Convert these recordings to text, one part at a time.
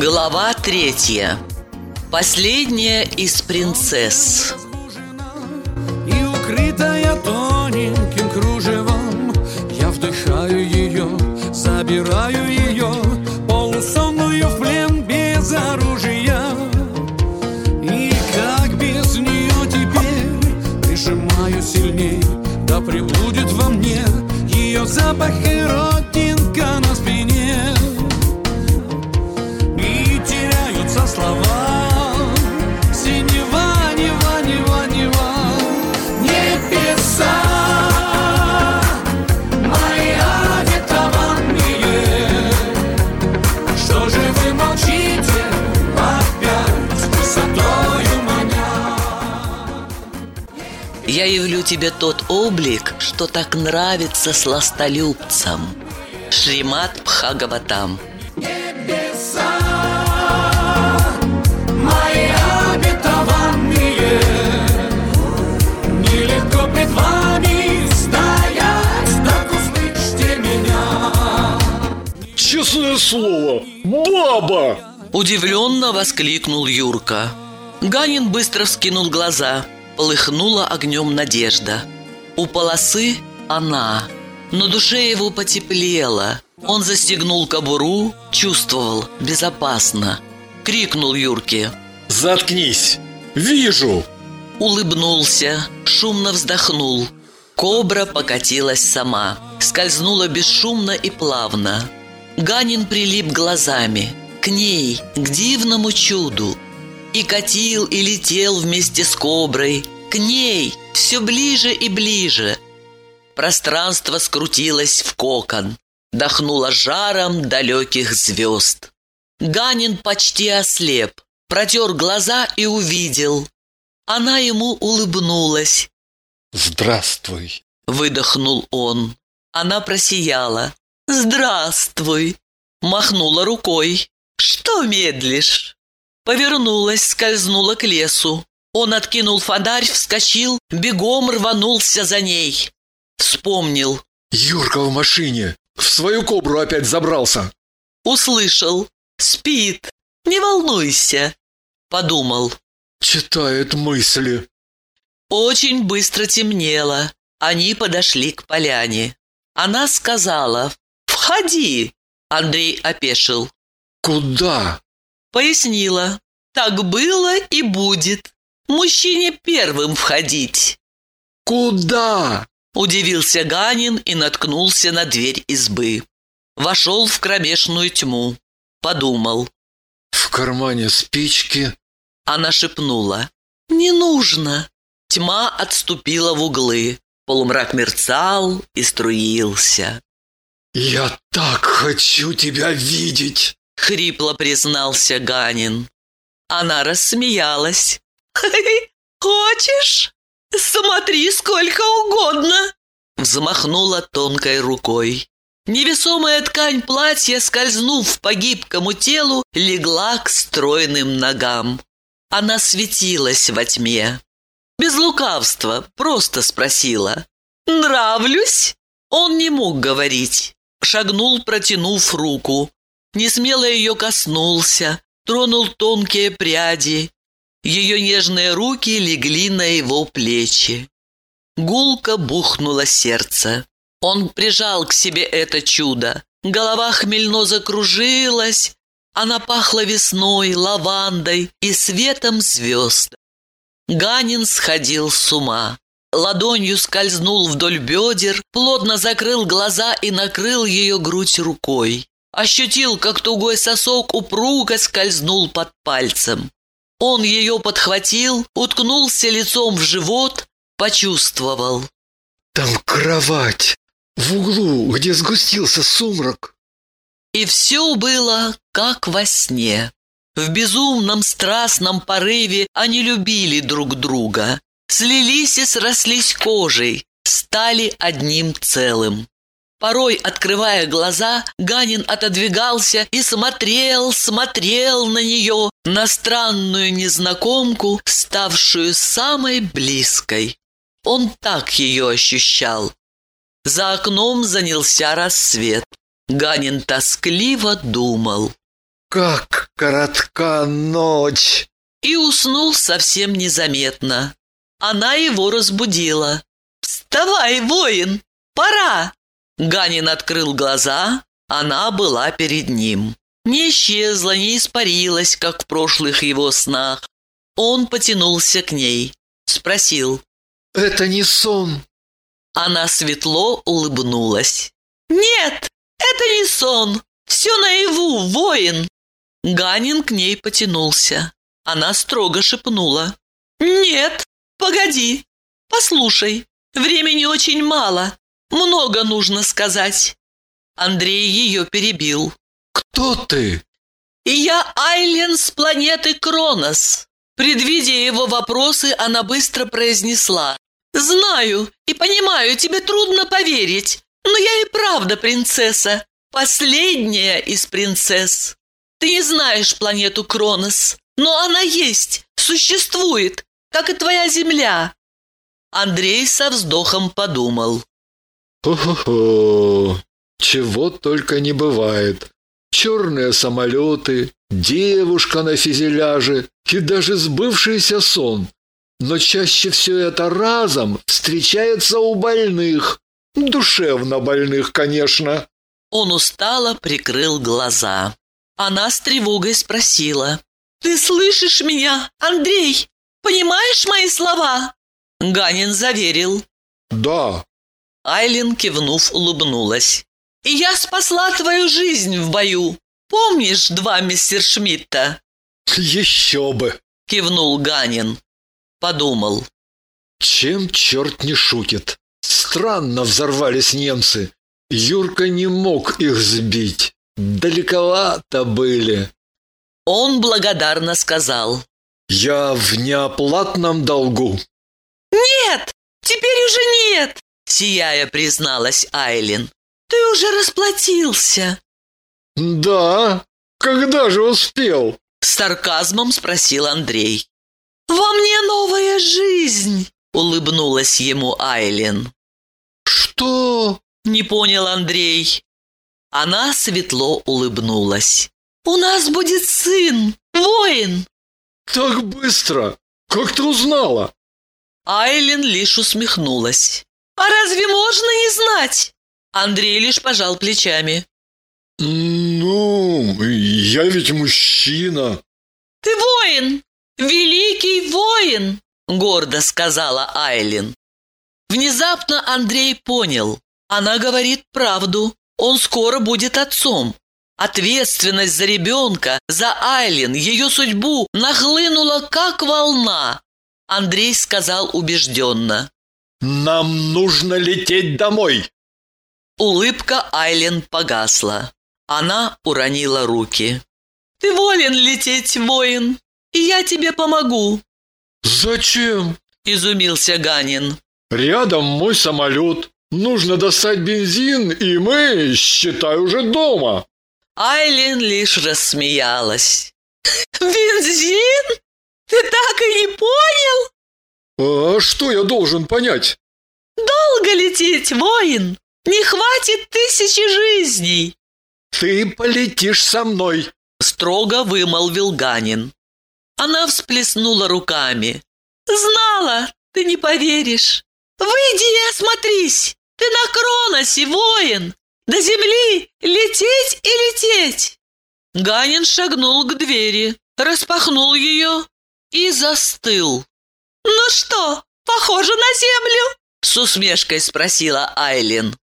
Глава третья. Последняя из принцесс. И укрытая тоненьким кружевом Я вдыхаю ее, забираю ее Полусонную в плен без оружия И как без нее теперь Прижимаю сильней Да прибудет во мне Ее запах и родинка на спине Я явлю тебе тот облик, что так нравится сластолюбцам. Шримат Бхагаватам. Небеса Мои обетованные Нелегко пред вами стоять Так услышьте меня Честное слово, баба! Удивленно воскликнул Юрка. Ганин быстро вскинул глаза. Полыхнула огнем надежда. У полосы она. Но душе его потеплело. Он застегнул кобуру, чувствовал безопасно. Крикнул Юрке. Заткнись! Вижу! Улыбнулся, шумно вздохнул. Кобра покатилась сама, скользнула бесшумно и плавно. Ганин прилип глазами к ней, к дивному чуду. И катил, и летел вместе с коброй. К ней, все ближе и ближе. Пространство скрутилось в кокон, дохнуло жаром далеких звезд. Ганин почти ослеп, протер глаза и увидел. Она ему улыбнулась. Здравствуй! Выдохнул он. Она просияла. «Здравствуй!» Махнула рукой. «Что медлишь?» Повернулась, скользнула к лесу. Он откинул фонарь, вскочил, бегом рванулся за ней. Вспомнил. Юрка в машине! В свою кобру опять забрался! Услышал. «Спит. Не волнуйся!» Подумал. Читает мысли. Очень быстро темнело. Они подошли к поляне. Она сказала «Входи!» Андрей опешил. Куда? Пояснила. Так было и будет. Мужчине первым входить. Куда? Удивился Ганин и наткнулся на дверь избы. Вошел в кромешную тьму. Подумал. В кармане спички. Она шепнула. «Не нужно!» Тьма отступила в углы. Полумрак мерцал и струился. Я так хочу тебя видеть! Хрипло признался Ганин. Она рассмеялась. «Хочешь? Смотри сколько угодно!» Взмахнула тонкой рукой. Невесомая ткань платья, скользнув по гибкому телу, легла к стройным ногам. Она светилась во тьме. Без лукавства просто спросила. «Нравлюсь?» Он не мог говорить. Шагнул, протянув руку. Несмело ее коснулся, тронул тонкие пряди. Ее нежные руки легли на его плечи. Гулко бухнуло сердце. Он прижал к себе это чудо. Голова хмельно закружилась. Она пахла весной, лавандой и светом звезд. Ганин сходил с ума. Ладонью скользнул вдоль бедер, плотно закрыл глаза и накрыл ее грудь рукой. Ощутил, как тугой сосок упруго скользнул под пальцем. Он ее подхватил, уткнулся лицом в живот, почувствовал. Там кровать! В углу, где сгустился сумрак. И все было как во сне. В безумном страстном порыве они любили друг друга. Слились и срослись кожей, стали одним целым. Порой, открывая глаза, Ганин отодвигался и смотрел, смотрел на нее, на странную незнакомку, ставшую самой близкой. Он так ее ощущал. За окном занялся рассвет. Ганин тоскливо думал. Как коротка ночь! И уснул совсем незаметно. Она его разбудила. «Вставай, воин! Пора!» Ганин открыл глаза, она была перед ним. Не исчезла, не испарилась, как в прошлых его снах. Он потянулся к ней, спросил. Это не сон. Она светло улыбнулась. «Нет, это не сон. Все наяву, воин!» Ганин к ней потянулся. Она строго шепнула. «Нет, погоди, послушай, времени очень мало, много нужно сказать». Андрей ее перебил. Кто ты? «И я Айлен с планеты Кронос». Предвидя его вопросы, она быстро произнесла. «Знаю и понимаю, тебе трудно поверить, но я и правда принцесса, последняя из принцесс. Ты не знаешь планету Кронос, но она есть, существует, как и твоя Земля». Андрей со вздохом подумал. Хо-хо-хо, чего только не бывает. Черные самолеты, девушка на фюзеляже и даже сбывшийся сон. Но чаще все это разом встречается у больных. Душевно больных, конечно. Он устало прикрыл глаза. Она с тревогой спросила. «Ты слышишь меня, Андрей? Понимаешь мои слова?» Ганин заверил. Да, Айлин, кивнув, улыбнулась. «И я спасла твою жизнь в бою. Помнишь два мистер Шмидта?» еще бы. Кивнул Ганин. Подумал. Чем черт не шутит? Странно взорвались немцы. Юрка не мог их сбить. Далековато были. Он благодарно сказал. Я в неоплатном долгу. «Нет, теперь уже нет!» Сияя призналась Айлин. «Ты уже расплатился!» Да, когда же успел? С сарказмом спросил Андрей. «Во мне новая жизнь!» Улыбнулась ему Айлин. Что? Не понял Андрей. Она светло улыбнулась. «У нас будет сын, воин!» Так быстро? Как ты узнала? Айлин лишь усмехнулась. «А разве можно не знать?» Андрей лишь пожал плечами. Ну, я ведь мужчина. «Ты воин! Великий воин!» — гордо сказала Айлин. Внезапно Андрей понял. Она говорит правду. Он скоро будет отцом. Ответственность за ребенка, за Айлин, ее судьбу нахлынула как волна. Андрей сказал убежденно. Нам нужно лететь домой. Улыбка Айлен погасла. Она уронила руки. «Ты волен лететь, воин, и я тебе помогу», Зачем? — изумился Ганин. Рядом мой самолет. Нужно достать бензин, и мы, считай, уже дома. Айлен лишь рассмеялась. «Бензин? Ты так и не понял? А что я должен понять? Долго лететь, воин! Не хватит тысячи жизней!» Ты полетишь со мной. Строго вымолвил Ганин. Она всплеснула руками. «Знала, ты не поверишь. Выйди и осмотрись. Ты на Кроносе, воин. До земли лететь и лететь!» Ганин шагнул к двери, распахнул ее и застыл. «Ну что, похоже на землю?» С усмешкой спросила Айлин.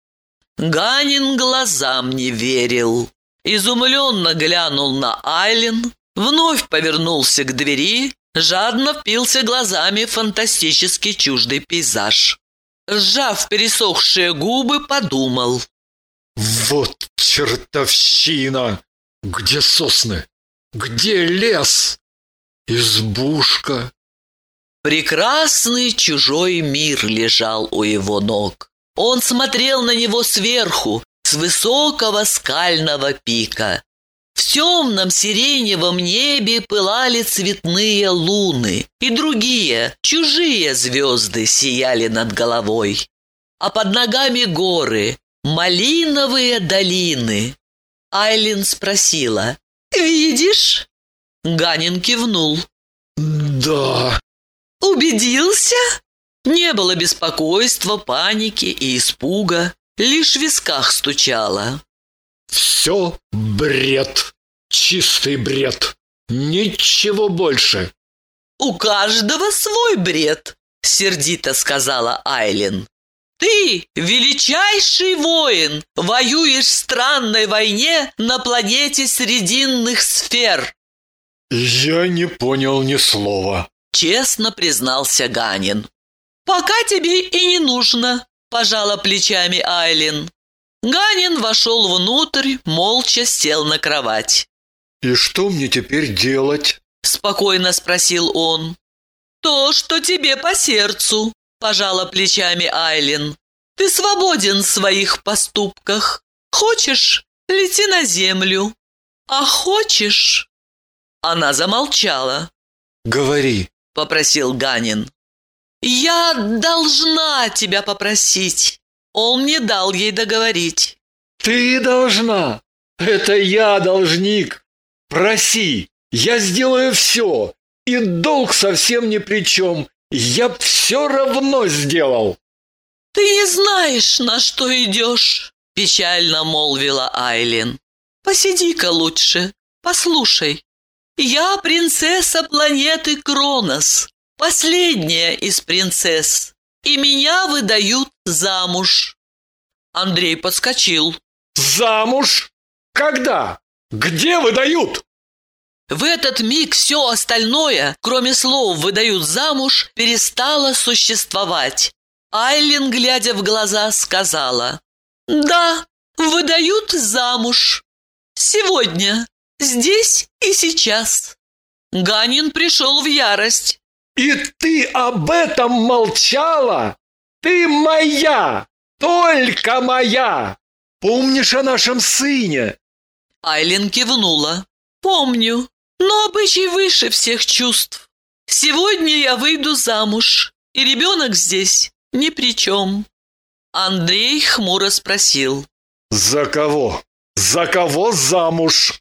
Ганин глазам не верил. Изумленно глянул на Айлин, вновь повернулся к двери, жадно впился глазами в фантастически чуждый пейзаж. Сжав пересохшие губы, подумал. Вот чертовщина! Где сосны? Где лес? Избушка. Прекрасный чужой мир лежал у его ног. Он смотрел на него сверху, с высокого скального пика. В темном сиреневом небе пылали цветные луны, и другие, чужие звезды сияли над головой. А под ногами горы, малиновые долины. Айлин спросила, Видишь?» Ганин кивнул. Да, «Убедился?» Не было беспокойства, паники и испуга. Лишь в висках стучало. все бред. Чистый бред. Ничего больше. «У каждого свой бред», — сердито сказала Айлин. «Ты, величайший воин, воюешь в странной войне на планете Срединных сфер», Я не понял ни слова. — честно признался Ганин. «Пока тебе и не нужно», — пожала плечами Айлин. Ганин вошел внутрь, молча сел на кровать. И что мне теперь делать? Спокойно спросил он. «То, что тебе по сердцу», – пожала плечами Айлин. «Ты свободен в своих поступках. Хочешь – лети на землю. А хочешь...» Она замолчала, Говори. Попросил Ганин. «Я должна тебя попросить». Он не дал ей договорить. Ты должна. Это я должник. Проси. Я сделаю все. И долг совсем ни при чем. Я б все равно сделал. «Ты не знаешь, на что идешь», – печально молвила Айлин. «Посиди-ка лучше, послушай. Я принцесса планеты Кронос, последняя из принцесс, и меня выдают замуж». Андрей подскочил. Замуж? Когда? Где выдают? В этот миг все остальное, кроме слов «выдают замуж», перестало существовать. Айлин, глядя в глаза, сказала «Да, выдают замуж. Сегодня, здесь и сейчас». Ганин пришел в ярость. И ты об этом молчала? Ты моя! Только моя! Помнишь о нашем сыне? Айлин кивнула. «Помню, но обычай выше всех чувств. Сегодня я выйду замуж, и ребенок здесь ни при чем». Андрей хмуро спросил. За кого? За кого замуж?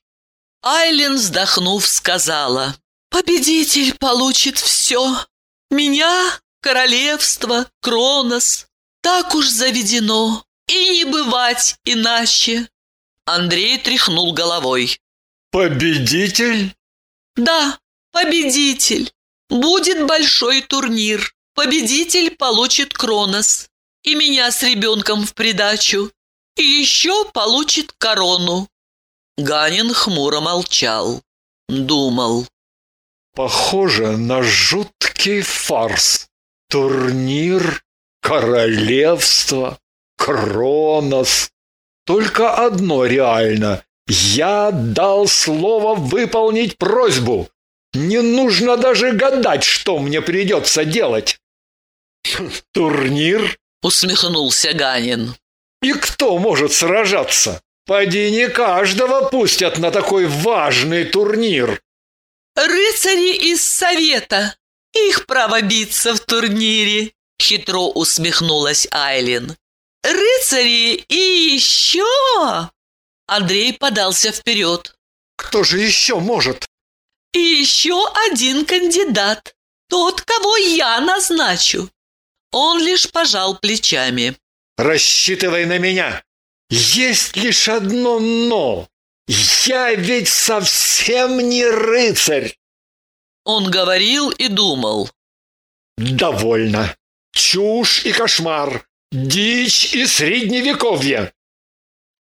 Айлин, вздохнув, сказала. «Победитель получит все. Меня, королевство, Кронос. Так уж заведено. И не бывать иначе». Андрей тряхнул головой. Победитель? Да, победитель. Будет большой турнир. Победитель получит Кронос. И меня с ребенком в придачу. И еще получит корону. Ганин хмуро молчал. Думал. Похоже на жуткий фарс. Турнир, королевство, Кронос. Только одно реально. Я дал слово выполнить просьбу. Не нужно даже гадать, что мне придется делать. Турнир? Усмехнулся Ганин. И кто может сражаться? Поди не каждого пустят на такой важный турнир. Рыцари из совета. Их право биться в турнире. Хитро усмехнулась Айлин. Рыцари и еще... Андрей подался вперед. Кто же еще может? И еще один кандидат. Тот, кого я назначу. Он лишь пожал плечами. Рассчитывай на меня. Есть лишь одно «но». Я ведь совсем не рыцарь. Он говорил и думал. Довольно. Чушь и кошмар. Дичь и средневековье.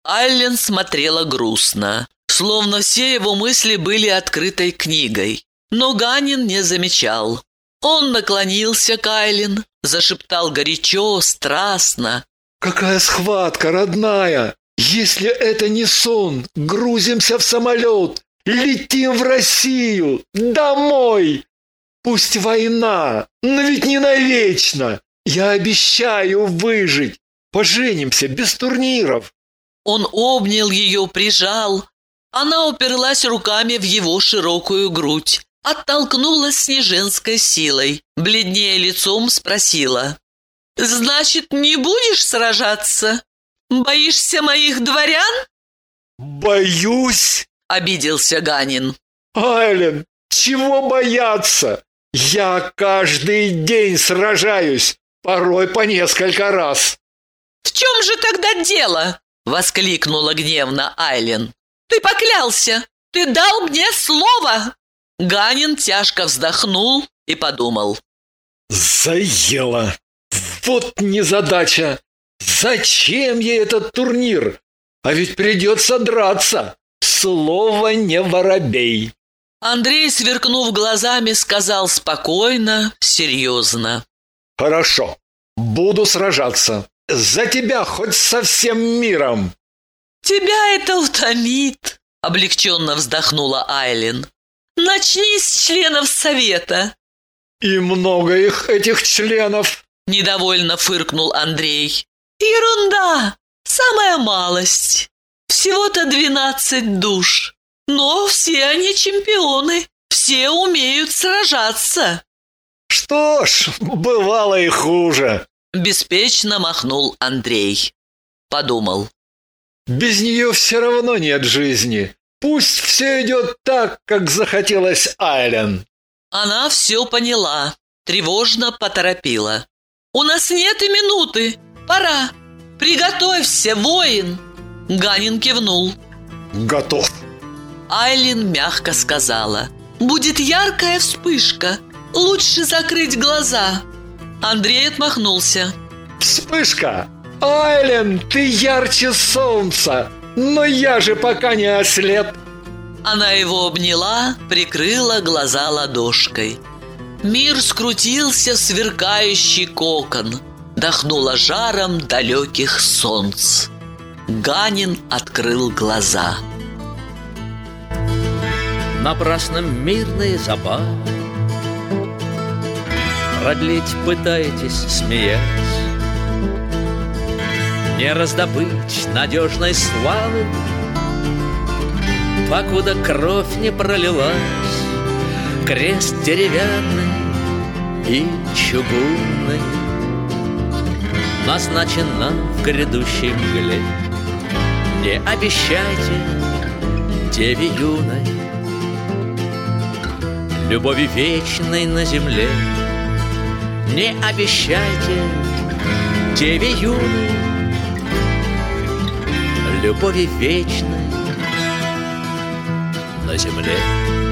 Айлен смотрела грустно, словно все его мысли были открытой книгой. Но Ганин не замечал. Он наклонился к Айлен, зашептал горячо, страстно. Какая схватка, родная! Если это не сон, грузимся в самолет, летим в Россию, домой. Пусть война, но ведь не навечно. Я обещаю выжить. Поженимся без турниров. Он обнял ее, прижал. Она уперлась руками в его широкую грудь, оттолкнулась с неженской силой, бледнее лицом спросила. «Значит, не будешь сражаться? Боишься моих дворян?» Боюсь. Обиделся Ганин. Айлен, чего бояться? Я каждый день сражаюсь, порой по несколько раз. «В чем же тогда дело?» — воскликнула гневно Айлен. «Ты поклялся! Ты дал мне слово!» Ганин тяжко вздохнул и подумал. Заело. Вот незадача. Зачем ей этот турнир? А ведь придется драться. Слово не воробей. Андрей, сверкнув глазами, сказал спокойно, серьезно. Хорошо, буду сражаться. За тебя хоть со всем миром. «Тебя это утомит», — облегченно вздохнула Айлин. «Начни с членов совета». И много их, этих членов. Недовольно фыркнул Андрей. «Ерунда! Самая малость. Всего-то двенадцать душ. Но все они чемпионы. Все умеют сражаться». Что ж, бывало и хуже. Беспечно махнул Андрей. Подумал. Без нее все равно нет жизни. Пусть все идет так, как захотелось Айлен. Она все поняла, тревожно поторопила. «У нас нет и минуты. Пора. Приготовься, воин!» Ганин кивнул. Готов. Айлин мягко сказала. «Будет яркая вспышка. Лучше закрыть глаза». Андрей отмахнулся. Вспышка! Айлен, ты ярче солнца! Но я же пока не ослеп. Она его обняла, прикрыла глаза ладошкой. Мир скрутился сверкающий кокон. Дохнуло жаром далеких солнц. Ганин открыл глаза. Напрасно мирные забавы Продлить пытаетесь, смеясь Не раздобыть надежной славы Покуда кровь не пролилась Крест деревянный и чугунный Назначен нам в грядущей мгле. Не обещайте деве юной Любови вечной на земле. Не обещайте деве юной Любови вечной на земле